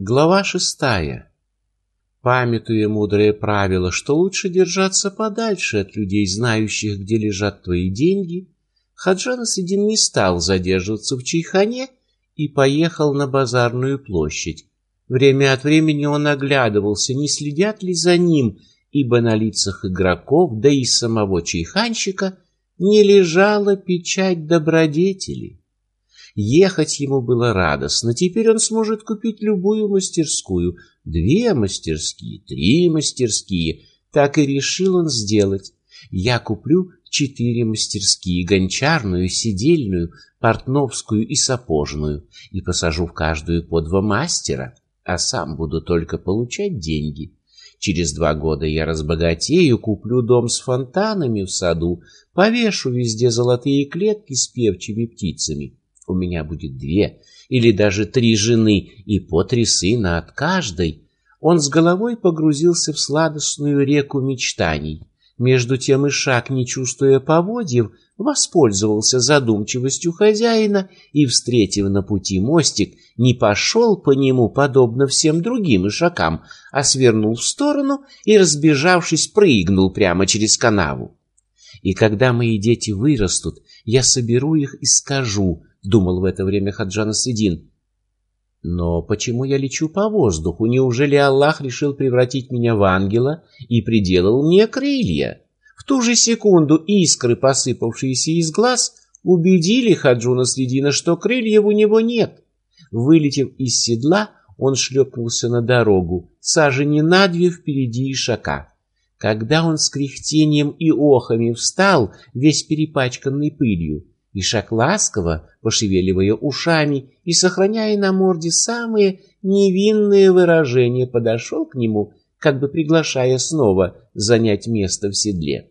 Глава шестая. Памятуя мудрое правило, что лучше держаться подальше от людей, знающих, где лежат твои деньги, Хаджан Асидин не стал задерживаться в Чайхане и поехал на базарную площадь. Время от времени он оглядывался, не следят ли за ним, ибо на лицах игроков, да и самого чайханщика, не лежала печать добродетели. Ехать ему было радостно. Теперь он сможет купить любую мастерскую. Две мастерские, три мастерские. Так и решил он сделать. Я куплю четыре мастерские, гончарную, сидельную, портновскую и сапожную, и посажу в каждую по два мастера, а сам буду только получать деньги. Через два года я разбогатею, куплю дом с фонтанами в саду, повешу везде золотые клетки с певчими птицами у меня будет две или даже три жены и по три сына от каждой. Он с головой погрузился в сладостную реку мечтаний. Между тем и шаг, не чувствуя поводьев, воспользовался задумчивостью хозяина и, встретив на пути мостик, не пошел по нему, подобно всем другим ишакам, а свернул в сторону и, разбежавшись, прыгнул прямо через канаву. И когда мои дети вырастут, я соберу их и скажу, думал в это время Хаджан Асидин. Но почему я лечу по воздуху? Неужели Аллах решил превратить меня в ангела и приделал мне крылья? В ту же секунду искры, посыпавшиеся из глаз, убедили Хаджуна Средина, что крыльев у него нет. Вылетев из седла, он шлепнулся на дорогу, сажени на две впереди ишака. Когда он с кряхтением и охами встал, весь перепачканный пылью, Ишак ласково, пошевеливая ушами и сохраняя на морде самые невинные выражения, подошел к нему, как бы приглашая снова занять место в седле.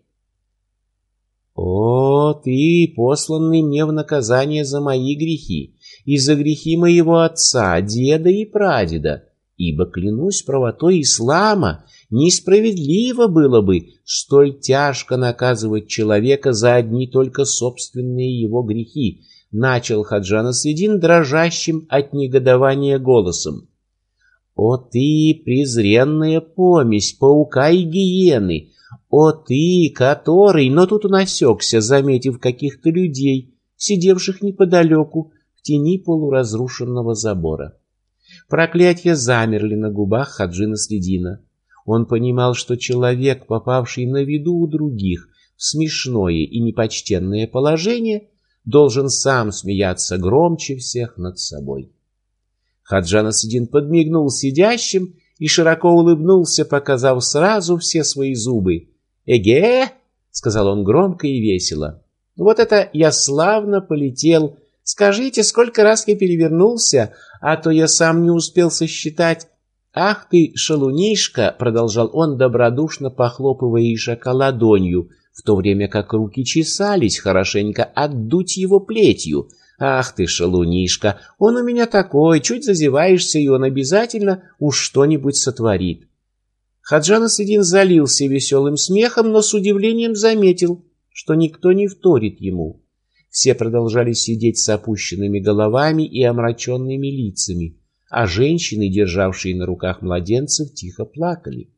«О, ты, посланный мне в наказание за мои грехи и за грехи моего отца, деда и прадеда, ибо, клянусь правотой ислама, Несправедливо было бы столь тяжко наказывать человека за одни только собственные его грехи, начал Хаджан Асвидин дрожащим от негодования голосом. О ты, презренная помесь паука и гиены! О ты, который... Но тут он осекся, заметив каких-то людей, сидевших неподалеку в тени полуразрушенного забора. Проклятья замерли на губах Хаджина Следина. Он понимал, что человек, попавший на виду у других в смешное и непочтенное положение, должен сам смеяться громче всех над собой. Хаджан Асидин подмигнул сидящим и широко улыбнулся, показав сразу все свои зубы. «Эге!» — сказал он громко и весело. «Вот это я славно полетел. Скажите, сколько раз я перевернулся, а то я сам не успел сосчитать. «Ах ты, шалунишка!» — продолжал он, добродушно похлопывая Ишака ладонью, в то время как руки чесались хорошенько отдуть его плетью. «Ах ты, шалунишка! Он у меня такой, чуть зазеваешься, и он обязательно уж что-нибудь сотворит». Хаджан Асидин залился веселым смехом, но с удивлением заметил, что никто не вторит ему. Все продолжали сидеть с опущенными головами и омраченными лицами а женщины, державшие на руках младенцев, тихо плакали.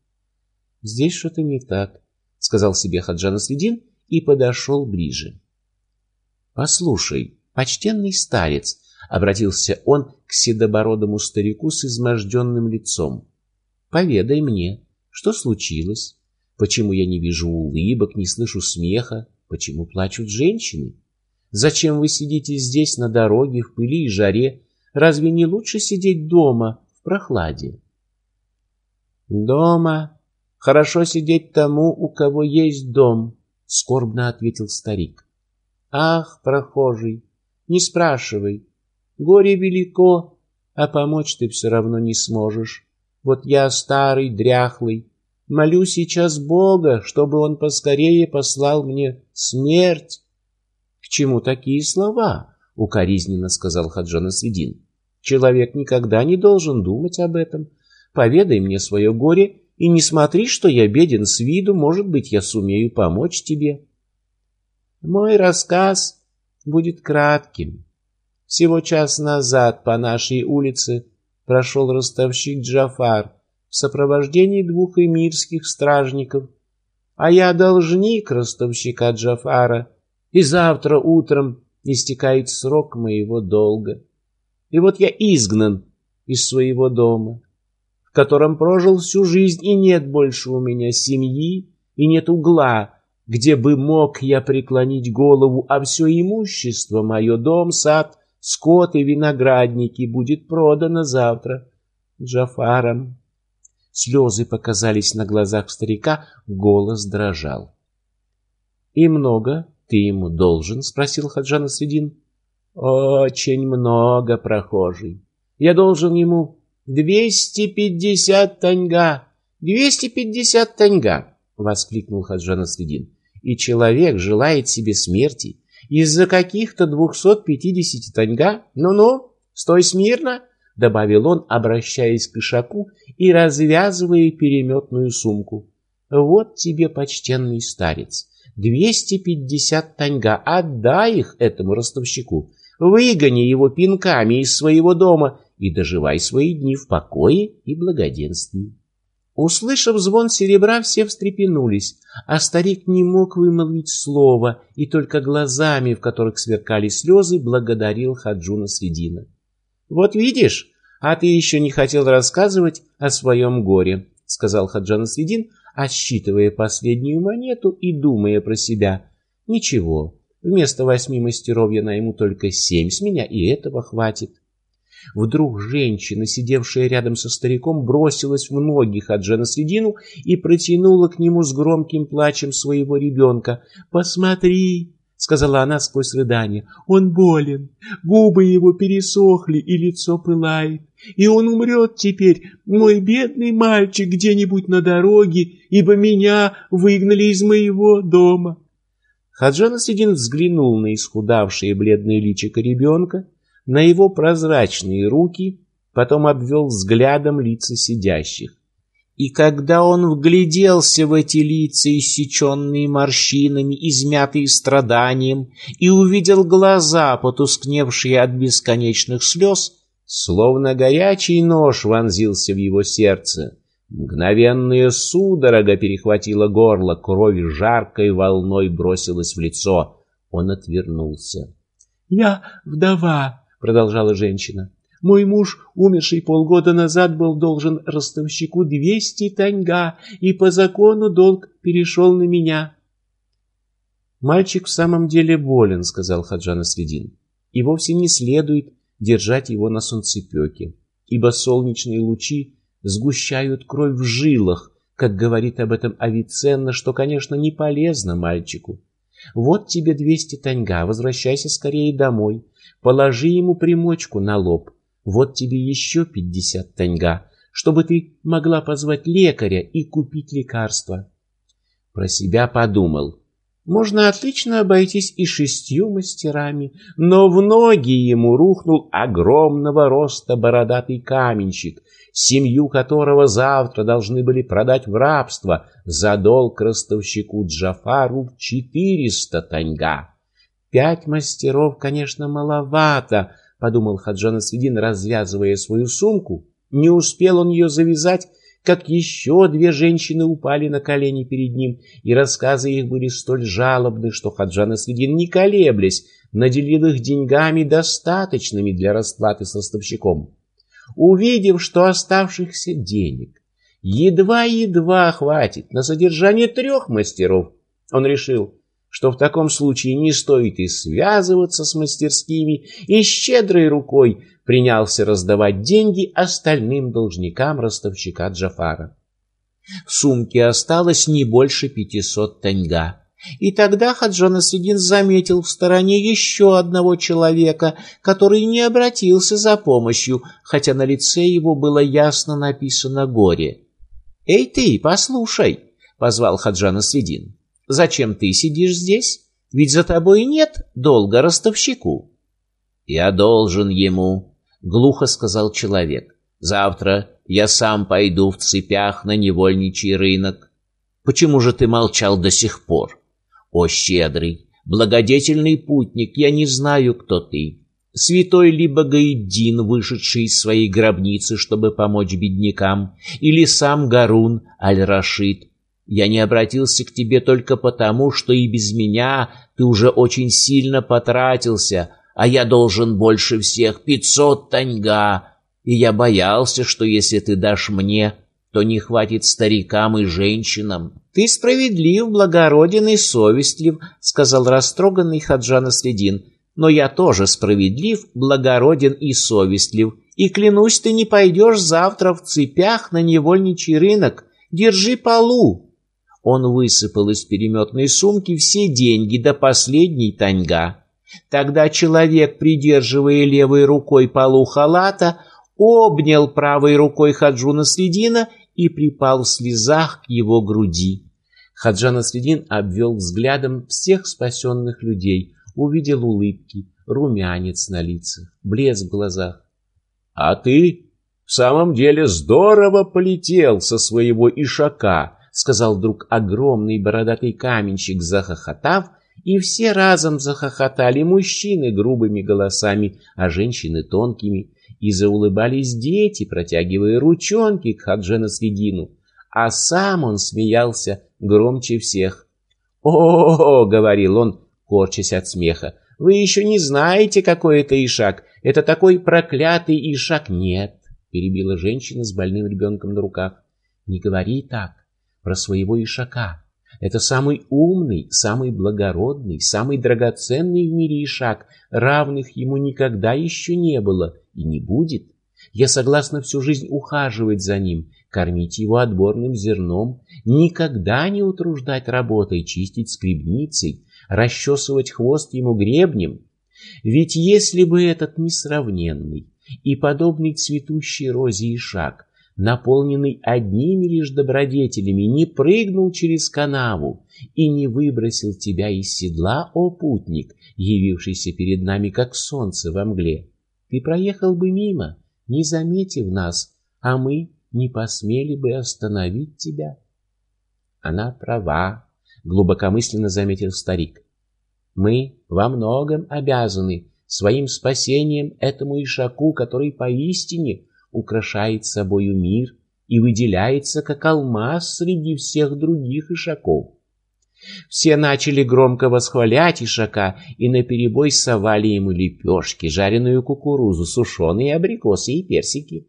«Здесь что-то не так», — сказал себе Хаджан Следин и подошел ближе. «Послушай, почтенный старец», — обратился он к седобородому старику с изможденным лицом, — «поведай мне, что случилось? Почему я не вижу улыбок, не слышу смеха? Почему плачут женщины? Зачем вы сидите здесь на дороге в пыли и жаре, Разве не лучше сидеть дома в прохладе? Дома хорошо сидеть тому, у кого есть дом, скорбно ответил старик. Ах, прохожий, не спрашивай. Горе велико, а помочь ты все равно не сможешь. Вот я старый, дряхлый, молю сейчас Бога, чтобы он поскорее послал мне смерть. К чему такие слова? Укоризненно сказал Хаджан Асвидин. Человек никогда не должен думать об этом. Поведай мне свое горе и не смотри, что я беден с виду, может быть, я сумею помочь тебе. Мой рассказ будет кратким. Всего час назад по нашей улице прошел ростовщик Джафар в сопровождении двух эмирских стражников, а я должник ростовщика Джафара, и завтра утром истекает срок моего долга. И вот я изгнан из своего дома, в котором прожил всю жизнь, и нет больше у меня семьи, и нет угла, где бы мог я преклонить голову, а все имущество, мое дом, сад, скот и виноградники будет продано завтра Джафаром. Слезы показались на глазах старика, голос дрожал. — И много ты ему должен? — спросил Хаджан Асвидин. — Очень много, прохожий. Я должен ему двести пятьдесят таньга. Двести пятьдесят таньга! — воскликнул Хаджан Асвидин. — И человек желает себе смерти из-за каких-то двухсот пятидесяти таньга? Ну-ну, стой смирно! — добавил он, обращаясь к Ишаку и развязывая переметную сумку. «Вот тебе, почтенный старец, двести пятьдесят таньга, отдай их этому ростовщику, выгони его пинками из своего дома и доживай свои дни в покое и благоденствии». Услышав звон серебра, все встрепенулись, а старик не мог вымолвить слова и только глазами, в которых сверкали слезы, благодарил Хаджуна Средина. «Вот видишь, а ты еще не хотел рассказывать о своем горе», — сказал Хаджан Средин, отсчитывая последнюю монету и думая про себя. «Ничего, вместо восьми мастеров я найму только семь, с меня и этого хватит». Вдруг женщина, сидевшая рядом со стариком, бросилась в ноги Хаджана Средину и протянула к нему с громким плачем своего ребенка. «Посмотри!» — сказала она сквозь рыдание. «Он болен, губы его пересохли, и лицо пылает. И он умрет теперь, мой бедный мальчик, где-нибудь на дороге, ибо меня выгнали из моего дома». Хаджан Асидин взглянул на исхудавшее бледное личико ребенка, на его прозрачные руки, потом обвел взглядом лица сидящих. И когда он вгляделся в эти лица, иссеченные морщинами, измятые страданием, и увидел глаза, потускневшие от бесконечных слез, словно горячий нож вонзился в его сердце. Мгновенная судорога перехватила горло, кровь жаркой волной бросилась в лицо. Он отвернулся. «Я вдова», — продолжала женщина. Мой муж, умерший полгода назад, был должен ростовщику двести таньга, и по закону долг перешел на меня. «Мальчик в самом деле болен», — сказал Хаджан Средин. «И вовсе не следует держать его на солнцепеке, ибо солнечные лучи сгущают кровь в жилах, как говорит об этом Авиценна, что, конечно, не полезно мальчику. Вот тебе двести таньга, возвращайся скорее домой, положи ему примочку на лоб, вот тебе еще пятьдесят таньга, чтобы ты могла позвать лекаря и купить лекарства. Про себя подумал. Можно отлично обойтись и шестью мастерами, но в ноги ему рухнул огромного роста бородатый каменщик, семью которого завтра должны были продать в рабство за долг ростовщику Джафару четыреста таньга. Пять мастеров, конечно, маловато, — подумал Хаджан Асвидин, развязывая свою сумку. Не успел он ее завязать, как еще две женщины упали на колени перед ним, и рассказы их были столь жалобны, что Хаджан Асвидин, не колеблясь, наделил их деньгами, достаточными для расплаты с ростовщиком. Увидев, что оставшихся денег едва-едва хватит на содержание трех мастеров, он решил — что в таком случае не стоит и связываться с мастерскими, и щедрой рукой принялся раздавать деньги остальным должникам ростовщика Джафара. В сумке осталось не больше пятисот таньга. И тогда Хаджан Асидин заметил в стороне еще одного человека, который не обратился за помощью, хотя на лице его было ясно написано «горе». «Эй ты, послушай!» — позвал Хаджан Асидин. Зачем ты сидишь здесь? Ведь за тобой нет долга ростовщику. Я должен ему, глухо сказал человек. Завтра я сам пойду в цепях на невольничий рынок. Почему же ты молчал до сих пор? О, щедрый, благодетельный путник, я не знаю, кто ты. Святой либо Гаиддин, вышедший из своей гробницы, чтобы помочь беднякам, или сам Гарун Аль-Рашид. Я не обратился к тебе только потому, что и без меня ты уже очень сильно потратился, а я должен больше всех пятьсот таньга, и я боялся, что если ты дашь мне, то не хватит старикам и женщинам. Ты справедлив, благороден и совестлив, сказал растроганный Хаджан Следин. Но я тоже справедлив, благороден и совестлив. И клянусь, ты не пойдешь завтра в цепях на невольничий рынок. Держи полу. Он высыпал из переметной сумки все деньги до последней таньга. Тогда человек, придерживая левой рукой полу халата, обнял правой рукой Хаджуна Средина и припал в слезах к его груди. Хаджан Средин обвел взглядом всех спасенных людей, увидел улыбки, румянец на лицах, блеск в глазах. — А ты в самом деле здорово полетел со своего ишака, — сказал вдруг огромный бородатый каменщик, захохотав, и все разом захохотали мужчины грубыми голосами, а женщины тонкими, и заулыбались дети, протягивая ручонки к Хаджена Средину, а сам он смеялся громче всех. «О-о-о!» — говорил он, корчась от смеха. «Вы еще не знаете, какой это Ишак. Это такой проклятый Ишак». «Нет», — перебила женщина с больным ребенком на руках. «Не говори так про своего Ишака. Это самый умный, самый благородный, самый драгоценный в мире Ишак. Равных ему никогда еще не было и не будет. Я согласна всю жизнь ухаживать за ним, кормить его отборным зерном, никогда не утруждать работой, чистить скребницей, расчесывать хвост ему гребнем. Ведь если бы этот несравненный и подобный цветущей розе Ишак наполненный одними лишь добродетелями, не прыгнул через канаву и не выбросил тебя из седла, о путник, явившийся перед нами, как солнце во мгле. Ты проехал бы мимо, не заметив нас, а мы не посмели бы остановить тебя. Она права, глубокомысленно заметил старик. Мы во многом обязаны своим спасением этому ишаку, который поистине украшает собою мир и выделяется, как алмаз среди всех других ишаков. Все начали громко восхвалять ишака и наперебой совали ему лепешки, жареную кукурузу, сушеные абрикосы и персики.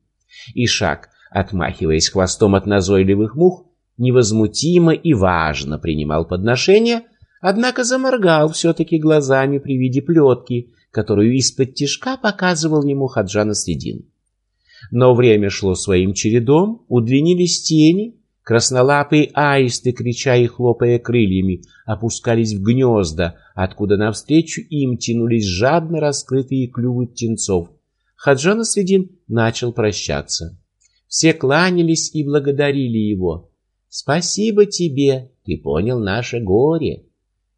Ишак, отмахиваясь хвостом от назойливых мух, невозмутимо и важно принимал подношения, однако заморгал все-таки глазами при виде плетки, которую из-под тишка показывал ему Хаджана Средин. Но время шло своим чередом, удлинились тени, краснолапые аисты, крича и хлопая крыльями, опускались в гнезда, откуда навстречу им тянулись жадно раскрытые клювы птенцов. Хаджан Средин начал прощаться. Все кланялись и благодарили его. «Спасибо тебе, ты понял наше горе».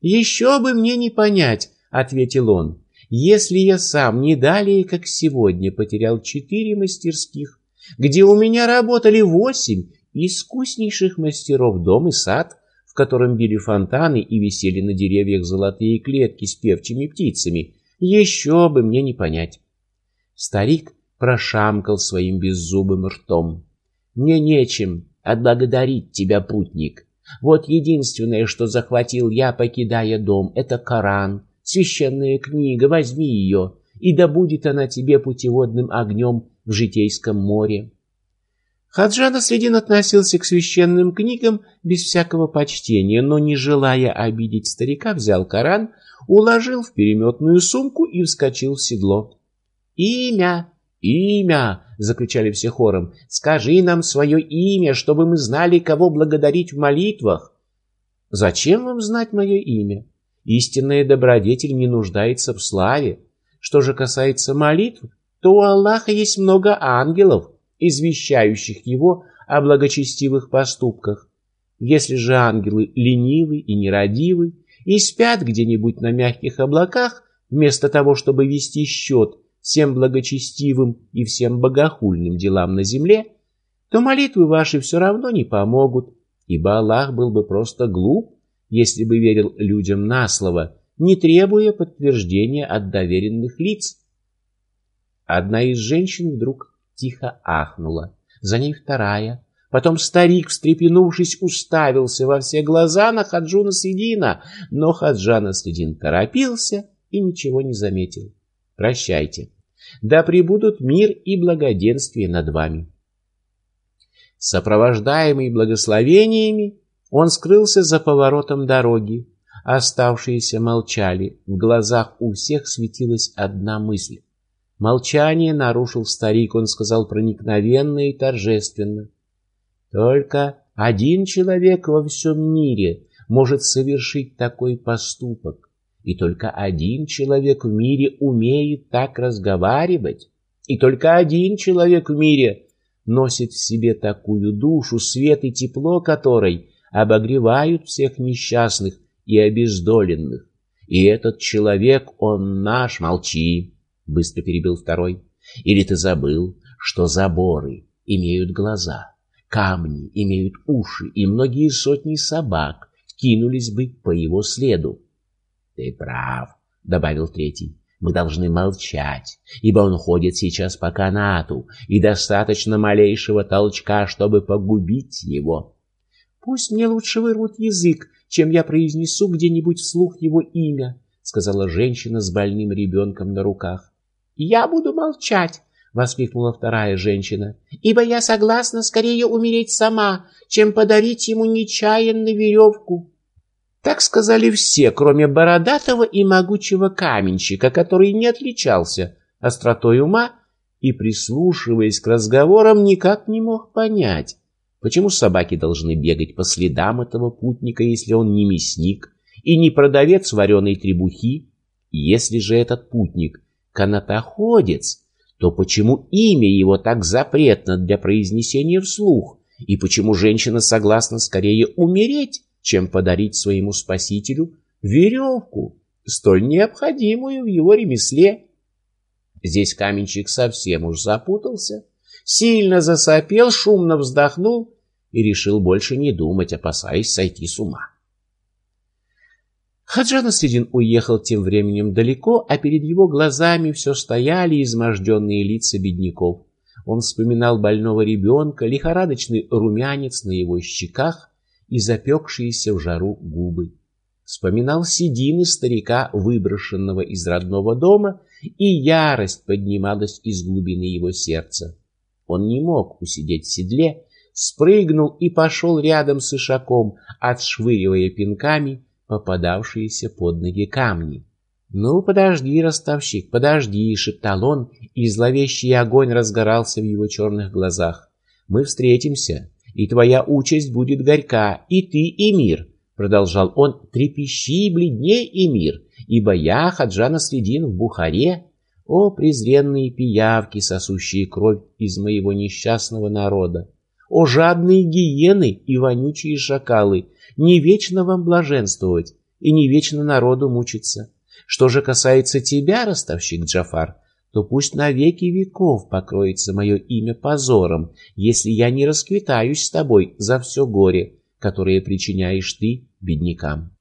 «Еще бы мне не понять», — ответил он. Если я сам не далее, как сегодня, потерял четыре мастерских, где у меня работали восемь искуснейших мастеров дом и сад, в котором били фонтаны и висели на деревьях золотые клетки с певчими птицами, еще бы мне не понять. Старик прошамкал своим беззубым ртом. «Мне нечем отблагодарить тебя, путник. Вот единственное, что захватил я, покидая дом, это Коран, священная книга, возьми ее, и да будет она тебе путеводным огнем в житейском море. Хаджан Средин относился к священным книгам без всякого почтения, но, не желая обидеть старика, взял Коран, уложил в переметную сумку и вскочил в седло. «Имя! Имя!» — закричали все хором. «Скажи нам свое имя, чтобы мы знали, кого благодарить в молитвах». «Зачем вам знать мое имя?» Истинная добродетель не нуждается в славе. Что же касается молитв, то у Аллаха есть много ангелов, извещающих его о благочестивых поступках. Если же ангелы ленивы и нерадивы и спят где-нибудь на мягких облаках, вместо того, чтобы вести счет всем благочестивым и всем богохульным делам на земле, то молитвы ваши все равно не помогут, ибо Аллах был бы просто глуп, если бы верил людям на слово, не требуя подтверждения от доверенных лиц. Одна из женщин вдруг тихо ахнула, за ней вторая. Потом старик, встрепенувшись, уставился во все глаза на Хаджуна Средина, но Хаджана Средин торопился и ничего не заметил. «Прощайте. Да пребудут мир и благоденствие над вами». Сопровождаемый благословениями, он скрылся за поворотом дороги. Оставшиеся молчали. В глазах у всех светилась одна мысль. Молчание нарушил старик, он сказал проникновенно и торжественно. Только один человек во всем мире может совершить такой поступок. И только один человек в мире умеет так разговаривать. И только один человек в мире носит в себе такую душу, свет и тепло которой обогревают всех несчастных и обездоленных. И этот человек, он наш, молчи, быстро перебил второй. Или ты забыл, что заборы имеют глаза, камни имеют уши, и многие сотни собак кинулись бы по его следу. Ты прав, добавил третий. Мы должны молчать, ибо он ходит сейчас по канату, и достаточно малейшего толчка, чтобы погубить его. Пусть мне лучше вырвут язык, чем я произнесу где-нибудь вслух его имя, сказала женщина с больным ребенком на руках. Я буду молчать, воскликнула вторая женщина, ибо я согласна скорее умереть сама, чем подарить ему нечаянно веревку. Так сказали все, кроме бородатого и могучего каменщика, который не отличался остротой ума и, прислушиваясь к разговорам, никак не мог понять, Почему собаки должны бегать по следам этого путника, если он не мясник и не продавец вареной требухи? Если же этот путник канатоходец, то почему имя его так запретно для произнесения вслух? И почему женщина согласна скорее умереть, чем подарить своему спасителю веревку, столь необходимую в его ремесле? Здесь каменщик совсем уж запутался сильно засопел, шумно вздохнул и решил больше не думать, опасаясь сойти с ума. Хаджан Асредин уехал тем временем далеко, а перед его глазами все стояли изможденные лица бедняков. Он вспоминал больного ребенка, лихорадочный румянец на его щеках и запекшиеся в жару губы. Вспоминал седины старика, выброшенного из родного дома, и ярость поднималась из глубины его сердца. Он не мог усидеть в седле, спрыгнул и пошел рядом с ишаком, отшвыривая пинками попадавшиеся под ноги камни. «Ну, подожди, ростовщик, подожди!» — шептал он, и зловещий огонь разгорался в его черных глазах. «Мы встретимся, и твоя участь будет горька, и ты, и мир!» — продолжал он. «Трепещи, бледней, и мир, ибо я, Хаджана Средин, в Бухаре, о, презренные пиявки, сосущие кровь из моего несчастного народа! О, жадные гиены и вонючие шакалы! Не вечно вам блаженствовать и не вечно народу мучиться. Что же касается тебя, ростовщик Джафар, то пусть на веки веков покроется мое имя позором, если я не расквитаюсь с тобой за все горе, которое причиняешь ты беднякам.